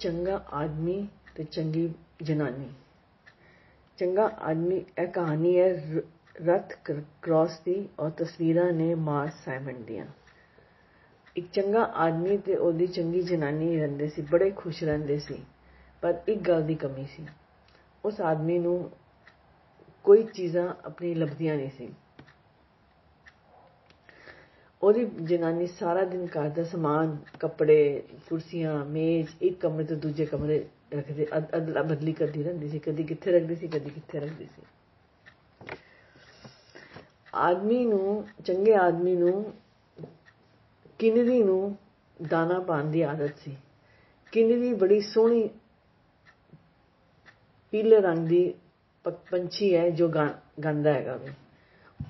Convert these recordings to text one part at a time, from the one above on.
ਚੰਗਾ ਆਦਮੀ ਤੇ ਚੰਗੀ ਜਨਾਨੀ। ਚੰਗਾ ਆਦਮੀ ਇਹ ਕਹਾਣੀ ਹੈ ਰਥ ਕ੍ਰਾਸ ਦੀ ਔਰ ਤਸਵੀਰਾਂ ਨੇ ਮਾਰ ਸਾਈਮਨ ਦੀਆਂ। ਇੱਕ ਚੰਗਾ ਆਦਮੀ ਤੇ ਉਹਦੀ ਚੰਗੀ ਜਨਾਨੀ ਰਹਿੰਦੇ ਸੀ, ਬੜੇ ਖੁਸ਼ ਰਹਿੰਦੇ ਸੀ, ਪਰ ਇੱਕ ਗੱਲ ਦੀ ਕਮੀ ਸੀ। ਉਸ ਆਦਮੀ ਨੂੰ ਕੋਈ ਚੀਜ਼ਾਂ ਆਪਣੀ ਲੱਭਦੀਆਂ ਨਹੀਂ ਸੀ। ਉਹਦੀ ਜਨਾਨੀ ਸਾਰਾ ਦਿਨ ਘਰ ਦਾ ਸਮਾਨ, ਕੱਪੜੇ, ਕੁਰਸੀਆਂ, ਮੇਜ਼, ਇੱਕ ਕਮਰੇ ਤੋਂ ਦੂਜੇ ਕਮਰੇ ਰੱਖਦੇ ਅਦਲਾ ਬਦਲੀ ਕਰਦੀ ਰਹਿੰਦੀ ਸੀ, ਕਦੀ ਕਿੱਥੇ ਰੱਖਦੀ ਸੀ, ਕਦੀ ਕਿੱਥੇ ਰੱਖਦੀ ਸੀ। ਆਦਮੀ ਨੂੰ, ਚੰਗੇ ਆਦਮੀ ਨੂੰ ਕਿੰਨਰੀ ਨੂੰ ਦਾਣਾ ਪਾਣ ਦੀ ਆਦਤ ਸੀ। ਕਿਨਰੀ ਬੜੀ ਸੋਹਣੀ ਪੀਲੇ ਰੰਗ ਦੀ ਪੰਛੀ ਹੈ ਜੋ ਗਾਂਦਾ ਹੈਗਾ ਵੇ।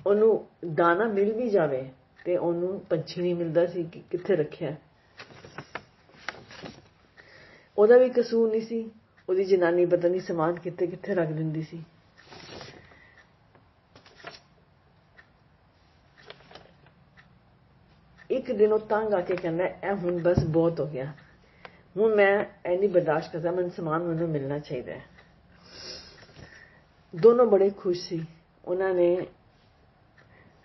ਉਹਨੂੰ ਦਾਣਾ ਮਿਲ ਵੀ ਜਾਵੇ। ਤੇ ਉਹਨੂੰ ਪੰਛੀ ਨਹੀਂ ਮਿਲਦਾ ਸੀ ਕਿ ਕਿੱਥੇ ਰੱਖਿਆ। ਉਹਦਾ ਵੀ ਕਸੂਰ ਨਹੀਂ ਸੀ। ਉਹਦੀ ਜਨਾਨੀ ਪਤਾ ਨਹੀਂ ਸਮਾਨ ਕਿੱਥੇ ਕਿੱਥੇ ਰੱਖ ਦਿੰਦੀ ਸੀ। ਇੱਕ ਦਿਨ ਉਹ ਤੰਗ ਆ ਕੇ ਕਹਿੰਦਾ, ਇਹ ਹੁਣ ਬਸ ਬਹੁਤ ਹੋ ਗਿਆ। ਹੁਣ ਮੈਂ ਇਹ ਬਰਦਾਸ਼ਤ ਕਰਦਾ, ਮੈਨੂੰ ਸਮਾਨ ਮੈਨੂੰ ਮਿਲਣਾ ਚਾਹੀਦਾ ਹੈ। ਦੋਨੋਂ ਬੜੇ ਖੁਸ਼ ਸੀ। ਉਹਨਾਂ ਨੇ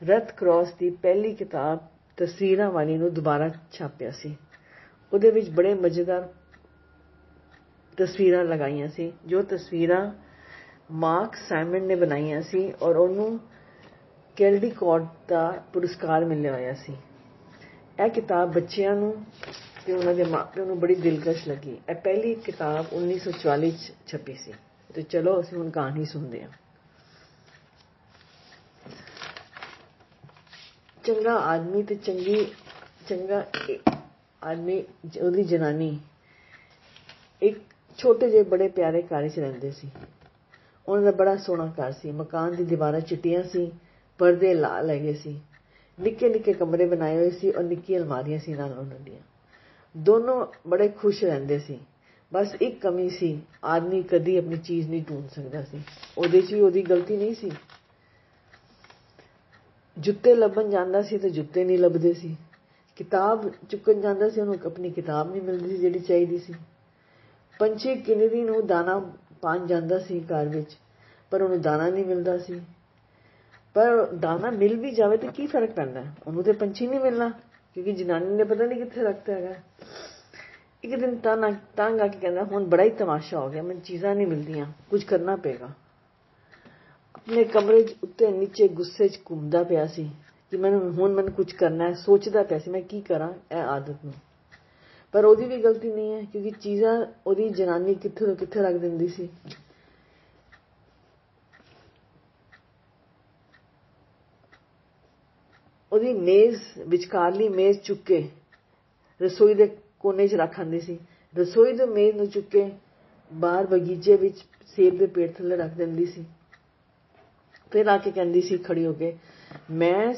ਰਥ ਕ੍ਰਾਸ ਦੀ ਪਹਿਲੀ ਕਿਤਾਬ ਤਸਵੀਰਾਂ ਵਾਲੀ ਨੂੰ ਦੁਬਾਰਾ ਛਾਪਿਆ ਸੀ। ਉਹਦੇ ਵਿੱਚ ਬੜੇ ਮਜ਼ੇਦਾਰ ਤਸਵੀਰਾਂ ਲਗਾਈਆਂ ਸੀ, ਜੋ ਤਸਵੀਰਾਂ ਮਾਰਕ ਸਾਈਮਨ ਨੇ ਬਣਾਈਆਂ ਸੀ ਔਰ ਉਹਨੂੰ ਕੈਲਡੀ ਕੈਲਡੀਕੋਟ ਦਾ ਪੁਰਸਕਾਰ ਮਿਲਿਆ ਹੋਇਆ ਸੀ। ਇਹ ਕਿਤਾਬ ਬੱਚਿਆਂ ਨੂੰ ਤੇ ਉਹਨਾਂ ਦੇ ਮਾਪਿਆਂ ਨੂੰ ਬੜੀ ਦਿਲਕਸ਼ ਲੱਗੀ। ਇਹ ਪਹਿਲੀ ਕਿਤਾਬ 1944 ਚ ਛਪੀ ਸੀ। ਤੇ ਚਲੋ ਅਸੀਂ ਹੁਣ ਕਹਾਣੀ ਸੁਣਦੇ ਹਾਂ। ਚੰਗਾ ਆਦਮੀ ਤੇ ਚੰਗੀ, ਚੰਗਾ ਆਦਮੀ, ਉਹਦੀ ਜਨਾਨੀ। ਇੱਕ ਛੋਟੇ ਜਿਹੇ ਬੜੇ ਪਿਆਰੇ ਘਰ 'ਚ ਰਹਿੰਦੇ ਸੀ। ਉਹਨਾਂ ਦਾ ਬੜਾ ਸੋਹਣਾ ਘਰ ਸੀ। ਮਕਾਨ ਦੀ ਦੀਵਾਰਾਂ ਚਿੱਟੀਆਂ ਸੀ, ਪਰਦੇ ਲਾਲ ਹੈਗੇ ਸੀ। ਨਿੱਕੇ ਨਿੱਕੇ ਕਮਰੇ ਬਣਾਏ ਹੋਏ ਸੀ ਔਰ ਨਿੱਕੀਆਂ ਅਲਮਾਰੀਆਂ ਸੀ ਨਾਲ ਉਹਨਾਂ ਦੀਆਂ। ਦੋਨੋਂ ਬੜੇ ਖੁਸ਼ ਰਹਿੰਦੇ ਸੀ। ਬਸ ਇੱਕ ਕਮੀ ਸੀ, ਆਦਮੀ ਕਦੀ ਆਪਣੀ ਚੀਜ਼ ਨਹੀਂ ਢੂੰਡ ਸਕਦਾ ਸੀ। ਉਹਦੇ 'ਚ ਵੀ ਉਹਦੀ ਗਲਤੀ ਨਹੀਂ ਸੀ। ਜੁੱਤੇ ਲੱਭਣ ਜਾਂਦਾ ਸੀ ਤੇ ਜੁੱਤੇ ਨਹੀਂ ਲੱਭਦੇ ਸੀ। ਕਿਤਾਬ ਚੁੱਕਣ ਜਾਂਦਾ ਸੀ, ਉਹਨੂੰ ਆਪਣੀ ਕਿਤਾਬ ਨਹੀਂ ਮਿਲਦੀ ਸੀ ਜਿਹੜੀ ਚਾਹੀਦੀ ਸੀ। ਪੰਛੀ ਕਿਨਰੀ ਨੂੰ ਦਾਣਾ ਪਾਣ ਜਾਂਦਾ ਸੀ ਘਰ ਵਿੱਚ, ਪਰ ਉਹਨੂੰ ਦਾਣਾ ਨਹੀਂ ਮਿਲਦਾ ਸੀ। ਪਰ ਦਾਣਾ ਮਿਲ ਵੀ ਜਾਵੇ ਤੇ ਕੀ ਫ਼ਰਕ ਪੈਂਦਾ? ਉਹਨੂੰ ਤੇ ਪੰਛੀ ਨਹੀਂ ਮਿਲਣਾ, ਕਿਉਂਕਿ ਜਨਾਨੀ ਨੇ ਪਤਾ ਨਹੀਂ ਕਿੱਥੇ ਰੱਖਤਾ ਹੈਗਾ। ਇੱਕ ਦਿਨ ਤਾਂ ਤੰਗ ਆ ਕੇ ਕਹਿੰਦਾ, ਹੁਣ ਬੜਾ ਹੀ ਤਮਾਸ਼ਾ ਹੋ ਗਿਆ, ਮੈਨੂੰ ਚੀਜ਼ਾਂ ਨਹੀਂ ਮਿਲਦੀਆਂ, ਕੁਝ ਕਰਨਾ ਪਏਗਾ। ਆਪਣੇ ਕਮਰੇ ਦੇ ਉੱਤੇ ਨੀਚੇ ਗੁੱਸੇ 'ਚ ਘੁੰਮਦਾ ਪਿਆ ਸੀ ਕਿ ਮੈਨੂੰ ਹੁਣ ਮੈਨੂੰ ਕੁਝ ਕਰਨਾ ਹੈ, ਸੋਚਦਾ ਪਿਆ ਸੀ ਮੈਂ ਕੀ ਕਰਾਂ ਇਹ ਆਦਤ ਨੂੰ। ਪਰ ਉਹਦੀ ਵੀ ਗਲਤੀ ਨਹੀਂ ਹੈ, ਕਿਉਂਕਿ ਚੀਜ਼ਾਂ ਉਹਦੀ ਜਨਾਨੀ ਕਿੱਥੇ ਤੋਂ ਕਿੱਥੇ ਰੱਖ ਦਿੰਦੀ ਸੀ। ਉਹਦੀ ਮੇਜ਼, ਵਿਚਕਾਰਲੀ ਮੇਜ਼ ਚੁੱਕ ਕੇ ਰਸੋਈ ਦੇ ਕੋਨੇ 'ਚ ਰੱਖ ਆਂਦੀ ਸੀ। ਰਸੋਈ ਦੇ ਮੇਜ਼ ਨੂੰ ਚੁੱਕ ਕੇ ਬਾਹਰ ਬਗੀਚੇ ਵਿੱਚ ਸੇਬ ਦੇ ਪੇੜ ਥੱਲੇ ਰੱਖ ਦਿੰਦੀ ਸੀ। ਫਿਰ ਆ ਕੇ ਕਹਿੰਦੀ ਸੀ ਖੜੀ ਹੋ ਕੇ ਮੈਂ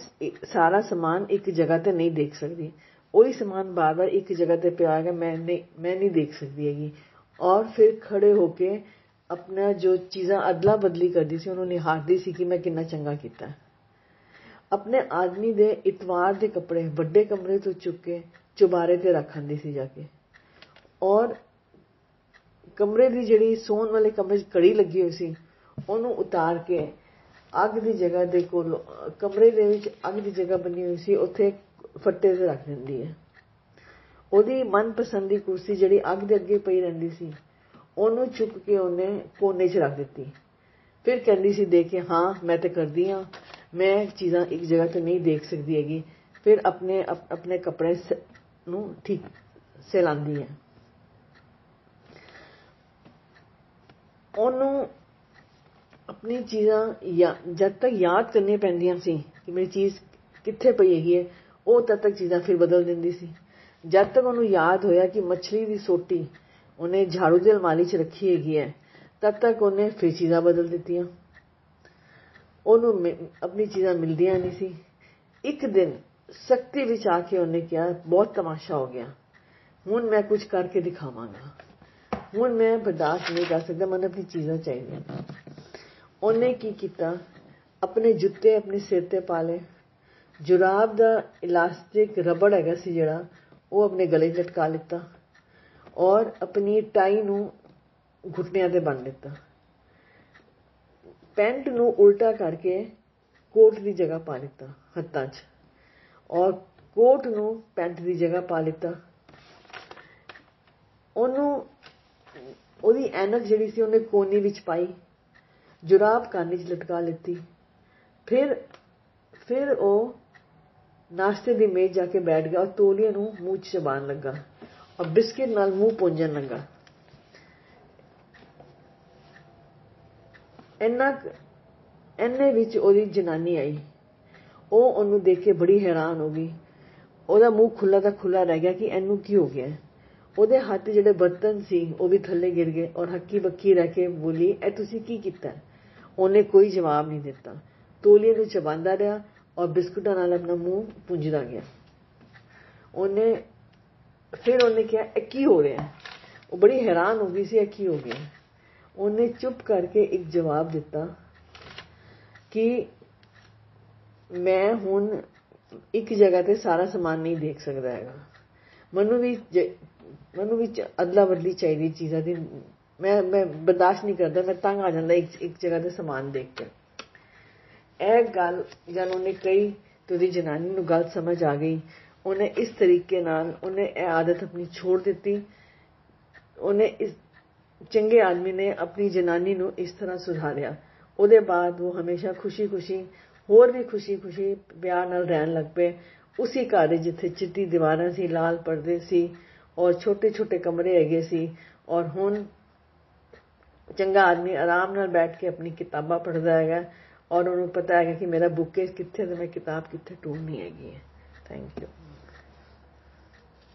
ਸਾਰਾ ਸਮਾਨ ਇੱਕ ਜਗ੍ਹਾ ਤੇ ਨਹੀਂ ਦੇਖ ਸਕਦੀ ਉਹੀ ਸਮਾਨ ਬਾਰ-ਬਾਰ ਇੱਕ ਜਗ੍ਹਾ ਤੇ ਪਿਆ ਹੈਗਾ ਮੈਂ ਨਹੀਂ ਮੈਂ ਨਹੀਂ ਦੇਖ ਸਕਦੀ ਹੈਗੀ ਔਰ ਫਿਰ ਖੜੇ ਹੋ ਕੇ ਆਪਣਾ ਜੋ ਚੀਜ਼ਾਂ ਅਦਲਾ ਬਦਲੀ ਕਰਦੀ ਸੀ ਉਹਨੂੰ ਨਿਹਾਰਦੀ ਸੀ ਕਿ ਮੈਂ ਕਿੰਨਾ ਚੰਗਾ ਕੀਤਾ ਆਪਣੇ ਆਦਮੀ ਦੇ ਇਤਵਾਰ ਦੇ ਕੱਪੜੇ ਵੱਡੇ ਕਮਰੇ ਤੋਂ ਚੁੱਕ ਕੇ ਚੁਬਾਰੇ ਤੇ ਰੱਖਾਂਦੀ ਸੀ ਜਾ ਕੇ ਔਰ ਕਮਰੇ ਦੀ ਜਿਹੜੀ ਸੌਣ ਵਾਲੇ ਕਮਰੇ 'ਚ ਕੜੀ ਲੱਗੀ ਹੋਈ ਸੀ ਉਹਨੂੰ ਉਤਾਰ ਕੇ ਅੱਗ ਦੀ ਜਗ੍ਹਾ ਦੇ ਕੋਲ, ਕਮਰੇ ਦੇ ਵਿੱਚ ਅੱਗ ਦੀ ਜਗ੍ਹਾ ਬਣੀ ਹੋਈ ਸੀ, ਉੱਥੇ ਫੱਟੇ ਤੇ ਰੱਖ ਦਿੰਦੀ ਹੈ। ਉਹਦੀ ਮਨਪਸੰਦ ਦੀ ਕੁਰਸੀ ਜਿਹੜੀ ਅੱਗ ਦੇ ਅੱਗੇ ਪਈ ਰਹਿੰਦੀ ਸੀ, ਉਹਨੂੰ ਚੁੱਕ ਕੇ ਉਹਨੇ ਕੋਨੇ 'ਚ ਰੱਖ ਦਿੱਤੀ। ਫਿਰ ਕਹਿੰਦੀ ਸੀ, ਦੇਖ ਕੇ, ਹਾਂ, ਮੈਂ ਤੇ ਕਰਦੀ ਹਾਂ। ਮੈਂ ਚੀਜ਼ਾਂ ਇੱਕ ਜਗ੍ਹਾ ਤੇ ਨਹੀਂ ਦੇਖ ਸਕਦੀ ਹੈਗੀ। ਫਿਰ ਆਪਣੇ ਆਪਣੇ ਕੱਪੜੇ ਨੂੰ ਠੀਕ ਸੈਲਾਂਦੀ ਹੈ। ਉਹਨੂੰ ਆਪਣੀ ਚੀਜ਼ਾਂ ਜਦ ਤੱਕ ਯਾਦ ਕਰਨੀ ਪੈਂਦੀਆਂ ਸੀ ਕਿ ਮੇਰੀ ਚੀਜ਼ ਕਿੱਥੇ ਪਈ ਹੈਗੀ ਹੈ, ਉਹ ਤਦ ਤੱਕ ਚੀਜ਼ਾਂ ਫਿਰ ਬਦਲ ਦਿੰਦੀ ਸੀ। ਜਦ ਤੱਕ ਉਹਨੂੰ ਯਾਦ ਹੋਇਆ ਕਿ ਮੱਛਲੀ ਦੀ ਸੋਟੀ ਉਹਨੇ ਝਾੜੂ ਦੀ ਅਲਮਾਰੀ 'ਚ ਰੱਖੀ ਹੈਗੀ ਹੈ, ਤਦ ਤੱਕ ਉਹਨੇ ਫਿਰ ਚੀਜ਼ਾਂ ਬਦਲ ਦਿੱਤੀਆਂ। ਉਹਨੂੰ ਆਪਣੀ ਚੀਜ਼ਾਂ ਮਿਲਦੀਆਂ ਨਹੀਂ ਸੀ। ਇੱਕ ਦਿਨ ਸਖਤੀ ਵਿੱਚ ਆ ਕੇ ਉਹਨੇ ਕਿਹਾ, ਬਹੁਤ ਤਮਾਸ਼ਾ ਹੋ ਗਿਆ। ਹੁਣ ਮੈਂ ਕੁਝ ਕਰਕੇ ਦਿਖਾਵਾਂਗਾ। ਹੁਣ ਮੈਂ ਬਰਦਾਸ਼ਤ ਨਹੀਂ ਕਰ ਸਕਦਾ, ਮੈਨੂੰ ਆਪਣੀ ਚੀਜ਼ਾਂ ਚਾਹੀਦੀਆਂ ਉਹਨੇ ਕੀ ਕੀਤਾ? ਆਪਣੇ ਜੁੱਤੇ ਆਪਣੇ ਸਿਰ ਤੇ ਪਾ ਲਏ। ਜੁਰਾਬ ਦਾ ਇਲਾਸਟਿਕ ਰਬੜ ਹੈਗਾ ਸੀ ਜਿਹੜਾ, ਉਹ ਆਪਣੇ ਗਲੇ 'ਚ ਲਟਕਾ ਲਿੱਤਾ ਔਰ ਆਪਣੀ ਟਾਈ ਨੂੰ ਘੁੱਟਨਿਆਂ ਤੇ ਬੰਨ ਦਿੱਤਾ। ਪੈਂਟ ਨੂੰ ਉਲਟਾ ਕਰਕੇ ਕੋਟ ਦੀ ਜਗ੍ਹਾ ਪਾ ਲਿੱਤਾ ਹੱਥਾਂ 'ਚ ਔਰ ਕੋਟ ਨੂੰ ਪੈਂਟ ਦੀ ਜਗ੍ਹਾ ਪਾ ਲਿੱਤਾ। ਉਹਨੂੰ, ਉਹਦੀ ਐਨਕ ਜਿਹੜੀ ਸੀ ਉਹਨੇ ਕੋਨੀ ਵਿੱਚ ਪਾਈ। ਜੁਰਾਬ ਕਾਨੀ 'ਚ ਲਟਕਾ ਲਿੱਤੀ। ਫਿਰ ਫਿਰ ਉਹ ਨਾਸ਼ਤੇ ਦੀ ਮੇਜ਼ ਜਾ ਕੇ ਬੈਠ ਗਿਆ ਔਰ ਤੋਲੀਏ ਨੂੰ ਮੂੰਹ 'ਚ ਚਬਾਣ ਲੱਗਾ ਔਰ ਬਿਸਕਿਟ ਨਾਲ ਮੂੰਹ ਪੂੰਝਣ ਲੱਗਾ। ਇੰਨਾ ਇੰਨੇ ਵਿੱਚ ਉਹਦੀ ਜਨਾਨੀ ਆਈ। ਉਹ ਉਹਨੂੰ ਦੇਖ ਕੇ ਬੜੀ ਹੈਰਾਨ ਹੋ ਗਈ। ਉਹਦਾ ਮੂੰਹ ਖੁੱਲਾ ਦਾ ਖੁੱਲਾ ਰਹਿ ਗਿਆ ਕਿ ਇਹਨੂੰ ਕੀ ਹੋ ਗਿਆ। ਉਹਦੇ ਹੱਥ ਜਿਹੜੇ ਬਰਤਨ ਸੀ, ਉਹ ਵੀ ਥੱਲੇ ਗਿਰ ਗਏ ਔਰ ਹੱਕੀ ਬੱਕੀ ਰਹਿ ਕੇ ਬੋਲੀ, ਇਹ ਤੁਸੀਂ ਕੀ ਕੀਤਾ? ਉਹਨੇ ਕੋਈ ਜਵਾਬ ਨਹੀਂ ਦਿੱਤਾ। ਤੋਲੀਏ ਨੂੰ ਚਬਾਂਦਾ ਰਿਹਾ ਔਰ ਬਿਸਕੁਟਾਂ ਨਾਲ ਆਪਣਾ ਮੂੰਹ ਪੁੰਝਦਾ ਗਿਆ। ਉਹਨੇ, ਫਿਰ ਉਹਨੇ ਕਿਹਾ, ਇਹ ਕੀ ਹੋ ਰਿਹਾ ਉਹ ਬੜੀ ਹੈਰਾਨ ਹੋ ਗਈ ਸੀ, ਇਹ ਕੀ ਹੋ ਗਿਆ? ਉਹਨੇ ਚੁੱਪ ਕਰਕੇ ਇੱਕ ਜਵਾਬ ਦਿੱਤਾ ਕਿ ਮੈਂ ਹੁਣ ਇੱਕ ਜਗ੍ਹਾ ਤੇ ਸਾਰਾ ਸਮਾਨ ਨਹੀਂ ਦੇਖ ਸਕਦਾ ਹੈਗਾ। ਮੈਨੂੰ ਵੀ ਮੈਨੂੰ ਵੀ ਅਦਲਾ ਬਦਲੀ ਚਾਹੀਦੀ ਚੀਜ਼ਾਂ ਦੀ ਮੈਂ ਮੈਂ ਬਰਦਾਸ਼ਤ ਨਹੀਂ ਕਰਦਾ, ਮੈਂ ਤੰਗ ਆ ਜਾਂਦਾ ਇੱਕ ਇੱਕ ਜਗ੍ਹਾ ਤੇ ਸਮਾਨ ਦੇਖ ਕੇ। ਇਹ ਗੱਲ ਜਦ ਉਹਨੇ ਕਹੀ ਤੇ ਉਹਦੀ ਜਨਾਨੀ ਨੂੰ ਗੱਲ ਸਮਝ ਆ ਗਈ। ਉਹਨੇ ਇਸ ਤਰੀਕੇ ਨਾਲ ਉਹਨੇ ਇਹ ਆਦਤ ਆਪਣੀ ਛੋੜ ਦਿੱਤੀ। ਉਹਨੇ ਇਸ ਚੰਗੇ ਆਦਮੀ ਨੇ ਆਪਣੀ ਜਨਾਨੀ ਨੂੰ ਇਸ ਤਰ੍ਹਾਂ ਸੁਧਾਰਿਆ। ਉਹਦੇ ਬਾਅਦ ਉਹ ਹਮੇਸ਼ਾ ਖੁਸ਼ੀ-ਖੁਸ਼ੀ, ਹੋਰ ਵੀ ਖੁਸ਼ੀ-ਖੁਸ਼ੀ ਪਿਆਰ ਨਾਲ ਰਹਿਣ ਲੱਗ ਪਏ। ਉਸੇ ਘਰ ਜਿੱਥੇ ਚਿੱਟੀ ਦੀਵਾਰਾਂ ਸੀ, ਲਾਲ ਪਰਦੇ ਸੀ ਔਰ ਛੋਟੇ-ਛੋਟੇ ਕਮਰੇ ਹੈਗੇ ਸੀ ਔਰ ਹੁਣ ਚੰਗਾ ਆਦਮੀ ਆਰਾਮ ਨਾਲ ਬੈਠ ਕੇ ਆਪਣੀ ਕਿਤਾਬਾਂ ਪੜ੍ਹਦਾ ਹੈਗਾ ਔਰ ਉਹਨੂੰ ਪਤਾ ਹੈਗਾ ਕਿ ਮੇਰਾ ਬੁੱਕ ਕਿੱਥੇ ਤੇ ਮੈਂ ਕਿਤਾਬ ਕਿੱਥੇ ਢੂੰਡਣੀ ਹੈਗੀ ਹੈ। Thank you